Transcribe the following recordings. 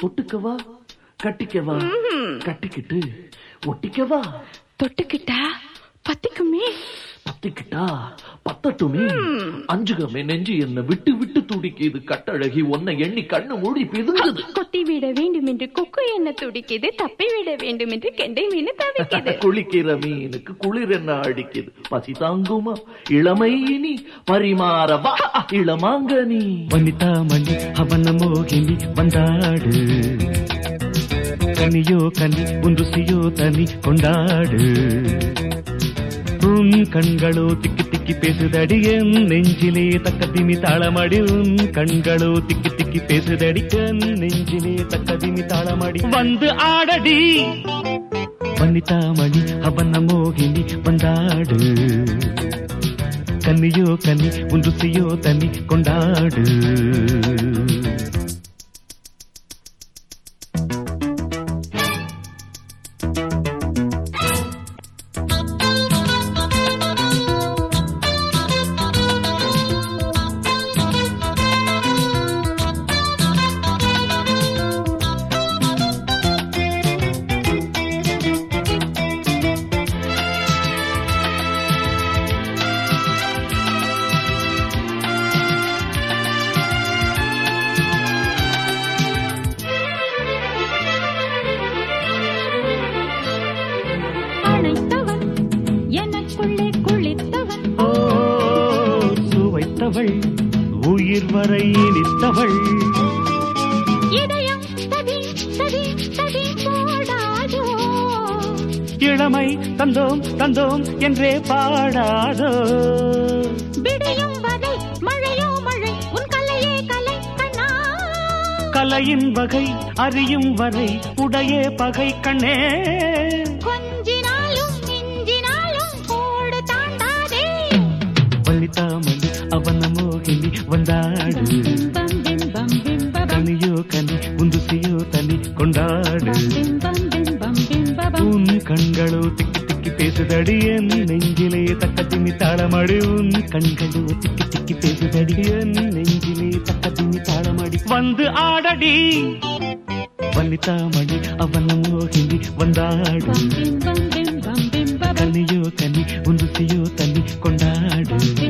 தொட்டுக்கவா? கட்டிக்கவா? கட்டிக்கிட்டு ஒட்டிக்கவா? தொட்டுக்கிட்டா? பத்திக்குமே. பத்திக்கிட்டா? பத்தட்டுமே. அஞ்சுகமே நெஞ்சு என்ன விட்டு விட்டு துடிக்குது. கட்டழகி உன்னை எண்ணி கண்ணு மூடி பிதுங்குது. கொத்தி விட வேண்டும் என்று கொக்கு என்ன துடிக்குது? தப்பி விட வேண்டும் என்று கெண்டை மீன் தவிக்குது. குளிக்கிற மீனுக்கு குளிர் என்ன அடிக்குது? பசி தாங்குமா? இளமை இனி பரிமாறவா இளமாங்கனி வனிதா மணி அவன மோகினி வந்தாடு கனியோ கனி உன் ருசியோ தனி கொண்டாடு. உன் கண்களோ திக்கி திக்கி பேசுதடி என் நெஞ்சிலே தக்க திமி தாளமடி உன் கண்களோ திக்கி திக்கி பேசுதடி என் நெஞ்சிலே தக்க திமி தாளமடி. வந்து ஆடடி. வனிதா அவன மோகினி வந்தாடு. கன்னியோ கன்னி உன் ருசியோ தனி கொண்டாடு. சுவைத்தவள் உயிர் வரை இனித்தவள். இளமை தந்தோம் தந்தோம் என்றே பாடாதோ? விடியும் வரை மழையோ மழை உன் கலையே கலை கண்ணா. கலையின் வகை அறியும் வரை உடையே பகை கண்ணே. கொஞ்சினாலும் மிஞ்சினாலும் கோடு தாண்டாதே. வள்ளித்தாமணி அவன மோகினி வந்தாடு. பிம்பம் பிம்பம் பிம்பபம் கனியோ கனி உன் ருசியோ தனி கொண்டாடு. பிம்பம் பிம்பம் பிம்பபம் உன் கண்களோ திக்கி திக்கி பேசுதடி என் நெஞ்சிலே தக்க திமி தாளமடி. உன் கண்களோ திக்கி திக்கி பேசுதடி என் நெஞ்சிலே தக்க திமி தாளமடி. வந்து ஆடடி. வனிதாமணி அவன மோகினி வந்தாடு. பிம்பம் பிம்பம் பிம்பபம் கனியோ கனி உன் ருசியோ தனி கொண்டாடு.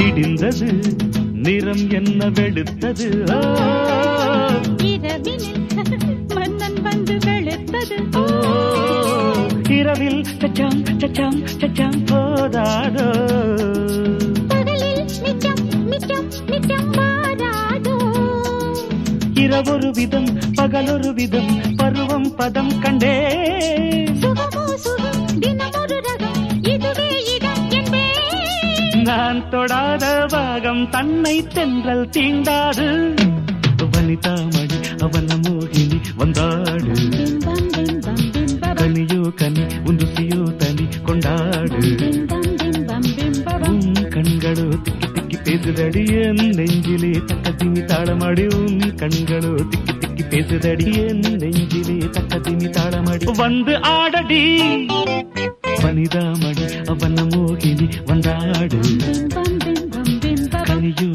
விடிந்தது நிறம் என்ன வெளுத்தது? மன்னன் வந்து வெளுத்தது. இரவில் சச்சாம் சச்சாம் சச்சாம் போதாதோ? இரவொரு விதம் பகலொரு விதம் பருவம் பதம் கண்டே. சுகமோ சுகம் தினமொரு நான் தொடாத பாகம் தன்னை தென்றல் தீண்டாது. வனிதாமணி அவன மோகினி வந்தாடு. கனியோ கனி உந்துசியோ தனி கொண்டாடு. உன் கண்களோ திக்கி திக்கி பேசுதடி என் நெஞ்சிலே தக்க திமி தாளமாடி. உன் கண்களோ திக்கி திக்கி பேசுதடி என் நெஞ்சிலே தக்க திமி தாளமாடி. வந்து ஆடடி. வனிதாமடி அவன மோகினி வந்தாடு பிம்பம் பிம்பம் பிம்பபம் கனியோ